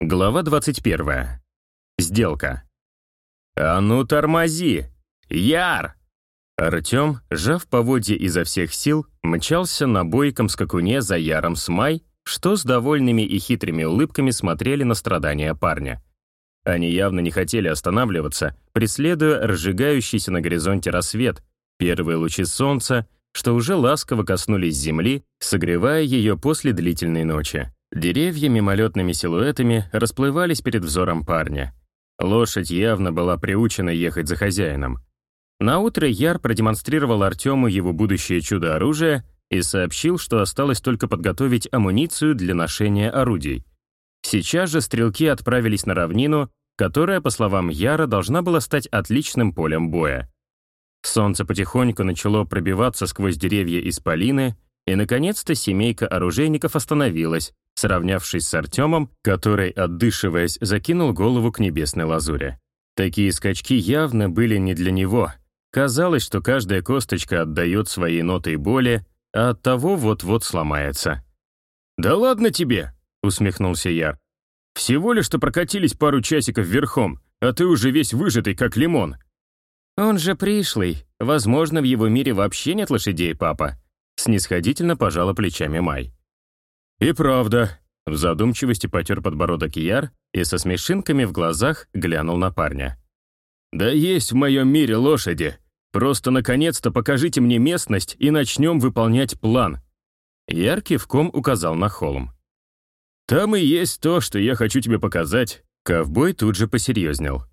Глава 21. Сделка. «А ну, тормози! Яр!» Артем, сжав поводья изо всех сил, мчался на бойком скакуне за Яром с Май, что с довольными и хитрыми улыбками смотрели на страдания парня. Они явно не хотели останавливаться, преследуя разжигающийся на горизонте рассвет, первые лучи солнца, что уже ласково коснулись земли, согревая ее после длительной ночи. Деревья мимолетными силуэтами расплывались перед взором парня. Лошадь явно была приучена ехать за хозяином. Наутро Яр продемонстрировал Артему его будущее чудо-оружие и сообщил, что осталось только подготовить амуницию для ношения орудий. Сейчас же стрелки отправились на равнину, которая, по словам Яра, должна была стать отличным полем боя. Солнце потихоньку начало пробиваться сквозь деревья исполины, и, наконец-то, семейка оружейников остановилась, сравнявшись с Артемом, который, отдышиваясь, закинул голову к небесной лазуре. Такие скачки явно были не для него. Казалось, что каждая косточка отдает своей нотой боли, а оттого вот-вот сломается. «Да ладно тебе!» — усмехнулся Яр. «Всего лишь что прокатились пару часиков верхом, а ты уже весь выжатый, как лимон». «Он же пришлый. Возможно, в его мире вообще нет лошадей, папа», — снисходительно пожала плечами Май. «И правда», — в задумчивости потер подбородок Яр и со смешинками в глазах глянул на парня. «Да есть в моем мире лошади. Просто наконец-то покажите мне местность и начнем выполнять план». Яр кивком указал на холм. «Там и есть то, что я хочу тебе показать». Ковбой тут же посерьезнел.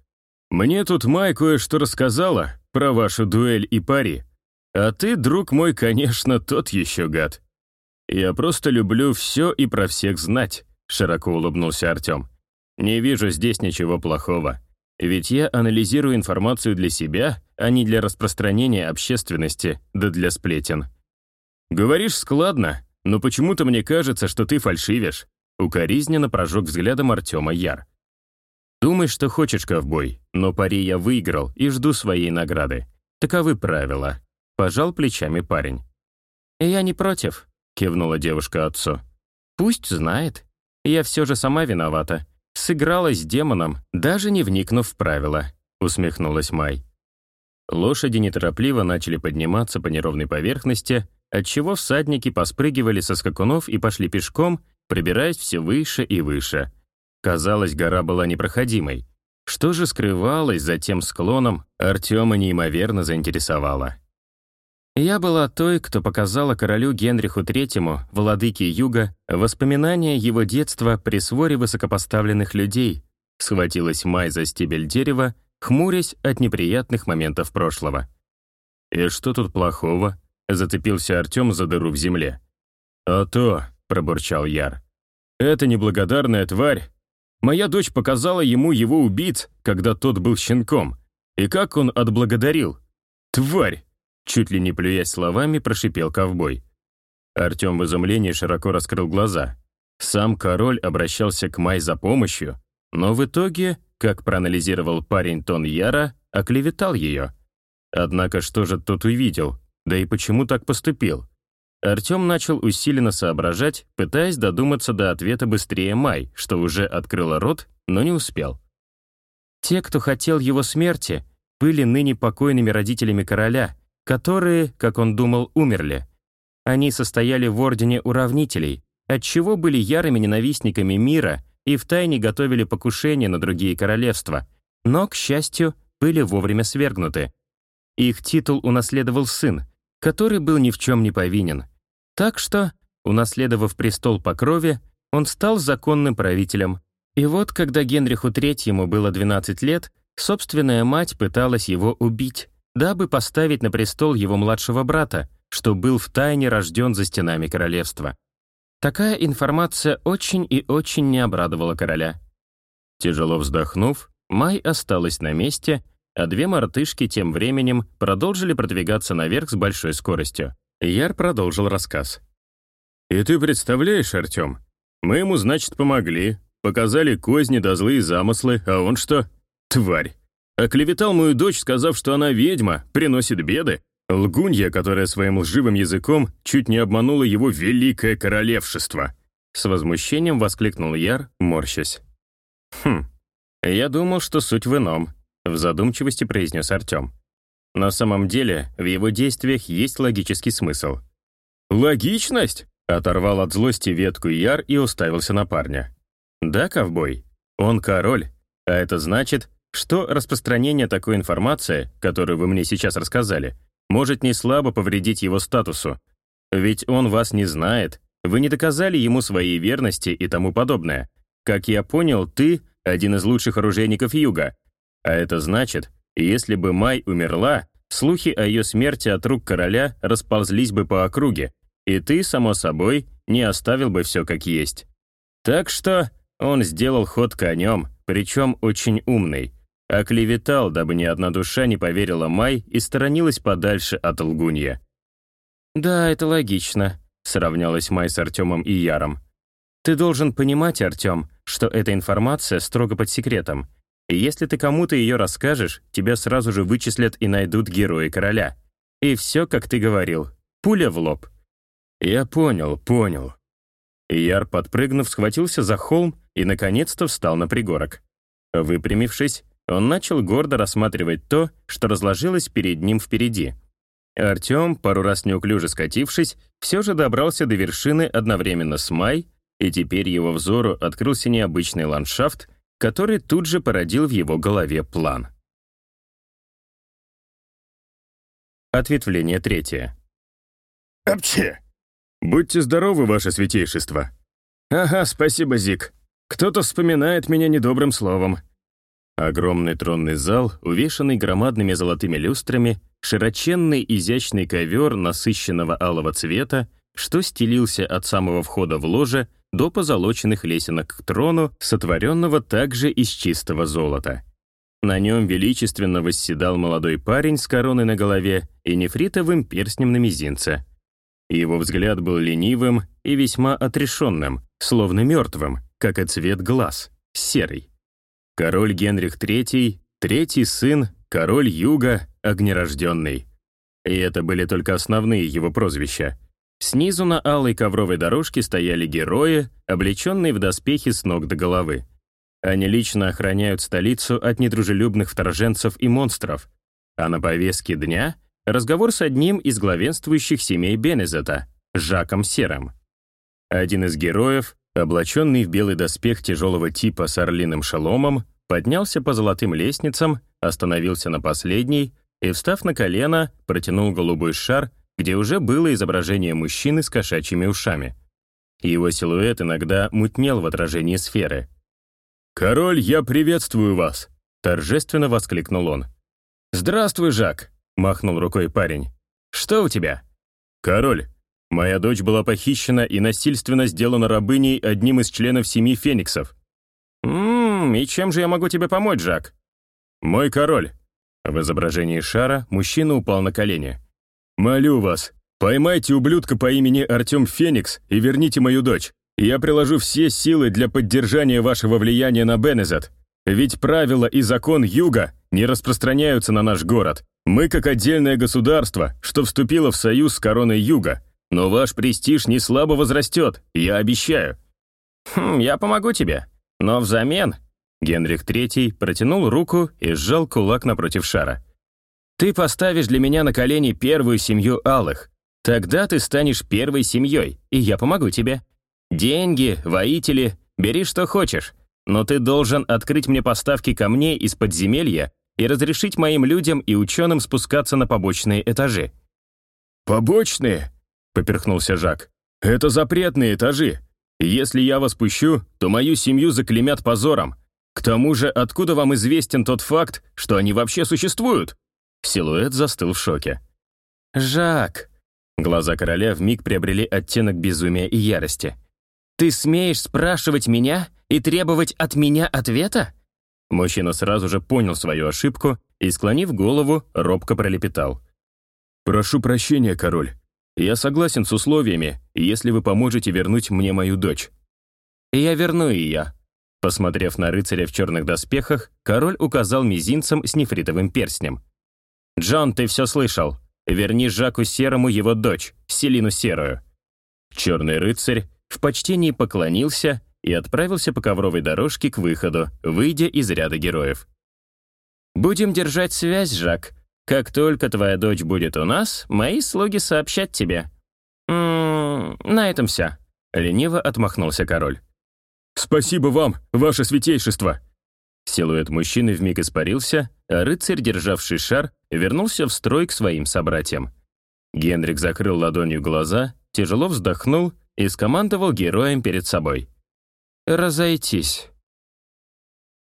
«Мне тут Май кое-что рассказала про вашу дуэль и пари. А ты, друг мой, конечно, тот еще гад. «Я просто люблю все и про всех знать», — широко улыбнулся Артем. «Не вижу здесь ничего плохого. Ведь я анализирую информацию для себя, а не для распространения общественности, да для сплетен». «Говоришь складно, но почему-то мне кажется, что ты фальшивишь», — укоризненно прожег взглядом Артема Яр. «Думай, что хочешь, ковбой, но пари я выиграл и жду своей награды. Таковы правила», — пожал плечами парень. «Я не против», — кивнула девушка отцу. «Пусть знает. Я все же сама виновата. Сыграла с демоном, даже не вникнув в правила», — усмехнулась Май. Лошади неторопливо начали подниматься по неровной поверхности, отчего всадники поспрыгивали со скакунов и пошли пешком, прибираясь все выше и выше. Казалось, гора была непроходимой. Что же скрывалось за тем склоном, Артема неимоверно заинтересовало. Я была той, кто показала королю Генриху III, владыке Юга, воспоминания его детства при своре высокопоставленных людей, схватилась Май за стебель дерева, хмурясь от неприятных моментов прошлого. «И что тут плохого?» — зацепился Артем за дыру в земле. «А то», — пробурчал Яр, — «эта неблагодарная тварь. Моя дочь показала ему его убийц, когда тот был щенком. И как он отблагодарил? Тварь!» Чуть ли не плюясь словами, прошипел ковбой. Артем в изумлении широко раскрыл глаза. Сам король обращался к Май за помощью, но в итоге, как проанализировал парень Тон Яра, оклеветал ее. Однако что же тот увидел, да и почему так поступил? Артем начал усиленно соображать, пытаясь додуматься до ответа быстрее Май, что уже открыла рот, но не успел. Те, кто хотел его смерти, были ныне покойными родителями короля — которые, как он думал, умерли. Они состояли в Ордене Уравнителей, отчего были ярыми ненавистниками мира и втайне готовили покушения на другие королевства, но, к счастью, были вовремя свергнуты. Их титул унаследовал сын, который был ни в чем не повинен. Так что, унаследовав престол по крови, он стал законным правителем. И вот, когда Генриху Третьему было 12 лет, собственная мать пыталась его убить, дабы поставить на престол его младшего брата, что был втайне рожден за стенами королевства. Такая информация очень и очень не обрадовала короля. Тяжело вздохнув, Май осталась на месте, а две мартышки тем временем продолжили продвигаться наверх с большой скоростью. Яр продолжил рассказ. «И ты представляешь, Артем, мы ему, значит, помогли, показали козни да злые замыслы, а он что? Тварь. Оклеветал мою дочь, сказав, что она ведьма, приносит беды. Лгунья, которая своим лживым языком чуть не обманула его великое королевшество. С возмущением воскликнул Яр, морщась. «Хм, я думал, что суть в ином», — в задумчивости произнес Артем. На самом деле, в его действиях есть логический смысл. «Логичность?» — оторвал от злости ветку Яр и уставился на парня. «Да, ковбой, он король, а это значит, что распространение такой информации, которую вы мне сейчас рассказали, может не слабо повредить его статусу. Ведь он вас не знает, вы не доказали ему своей верности и тому подобное. Как я понял, ты — один из лучших оружейников Юга. А это значит, если бы Май умерла, слухи о ее смерти от рук короля расползлись бы по округе, и ты, само собой, не оставил бы все как есть. Так что он сделал ход конем, причем очень умный — Оклеветал, дабы ни одна душа не поверила Май и сторонилась подальше от лгунья. «Да, это логично», — сравнялась Май с Артемом и Яром. «Ты должен понимать, Артем, что эта информация строго под секретом. И если ты кому-то ее расскажешь, тебя сразу же вычислят и найдут герои короля. И все, как ты говорил, пуля в лоб». «Я понял, понял». Яр, подпрыгнув, схватился за холм и, наконец-то, встал на пригорок. Выпрямившись, он начал гордо рассматривать то, что разложилось перед ним впереди. Артем, пару раз неуклюже скатившись, все же добрался до вершины одновременно с Май, и теперь его взору открылся необычный ландшафт, который тут же породил в его голове план. Ответвление третье. «Апче! Будьте здоровы, ваше святейшество!» «Ага, спасибо, Зик. Кто-то вспоминает меня недобрым словом. Огромный тронный зал, увешанный громадными золотыми люстрами, широченный изящный ковер насыщенного алого цвета, что стелился от самого входа в ложе до позолоченных лесенок к трону, сотворенного также из чистого золота. На нем величественно восседал молодой парень с короной на голове и нефритовым перстнем на мизинце. Его взгляд был ленивым и весьма отрешенным, словно мертвым, как и цвет глаз, серый. Король Генрих III, третий сын, король Юга, огнерожденный. И это были только основные его прозвища. Снизу на алой ковровой дорожке стояли герои, облеченные в доспехи с ног до головы. Они лично охраняют столицу от недружелюбных вторженцев и монстров. А на повестке дня — разговор с одним из главенствующих семей Бенезета, Жаком Серым. Один из героев, облаченный в белый доспех тяжелого типа с орлиным шеломом, поднялся по золотым лестницам, остановился на последней и, встав на колено, протянул голубой шар, где уже было изображение мужчины с кошачьими ушами. Его силуэт иногда мутнел в отражении сферы. «Король, я приветствую вас!» — торжественно воскликнул он. «Здравствуй, Жак!» — махнул рукой парень. «Что у тебя?» «Король, Моя дочь была похищена и насильственно сделана рабыней одним из членов семьи Фениксов. «Ммм, и чем же я могу тебе помочь, Жак?» «Мой король». В изображении шара мужчина упал на колени. «Молю вас, поймайте ублюдка по имени Артем Феникс и верните мою дочь. Я приложу все силы для поддержания вашего влияния на Бенезет. Ведь правила и закон Юга не распространяются на наш город. Мы как отдельное государство, что вступило в союз с короной Юга, но ваш престиж не слабо возрастет, я обещаю». «Хм, я помогу тебе. Но взамен...» Генрих III протянул руку и сжал кулак напротив шара. «Ты поставишь для меня на колени первую семью алых. Тогда ты станешь первой семьей, и я помогу тебе. Деньги, воители, бери что хочешь. Но ты должен открыть мне поставки камней из подземелья и разрешить моим людям и ученым спускаться на побочные этажи». «Побочные?» — поперхнулся Жак. «Это запретные этажи. Если я вас пущу, то мою семью заклемят позором. К тому же, откуда вам известен тот факт, что они вообще существуют?» Силуэт застыл в шоке. «Жак!» Глаза короля вмиг приобрели оттенок безумия и ярости. «Ты смеешь спрашивать меня и требовать от меня ответа?» Мужчина сразу же понял свою ошибку и, склонив голову, робко пролепетал. «Прошу прощения, король. Я согласен с условиями, если вы поможете вернуть мне мою дочь». «Я верну ее». Посмотрев на рыцаря в черных доспехах, король указал мизинцем с нефритовым перстнем. «Джон, ты все слышал. Верни Жаку Серому его дочь, Селину Серую». Черный рыцарь в почтении поклонился и отправился по ковровой дорожке к выходу, выйдя из ряда героев. «Будем держать связь, Жак. Как только твоя дочь будет у нас, мои слуги сообщат тебе». «М -м, «На этом все», — лениво отмахнулся король. «Спасибо вам, ваше святейшество!» Силуэт мужчины вмиг испарился, а рыцарь, державший шар, вернулся в строй к своим собратьям. Генрик закрыл ладонью глаза, тяжело вздохнул и скомандовал героям перед собой. «Разойтись».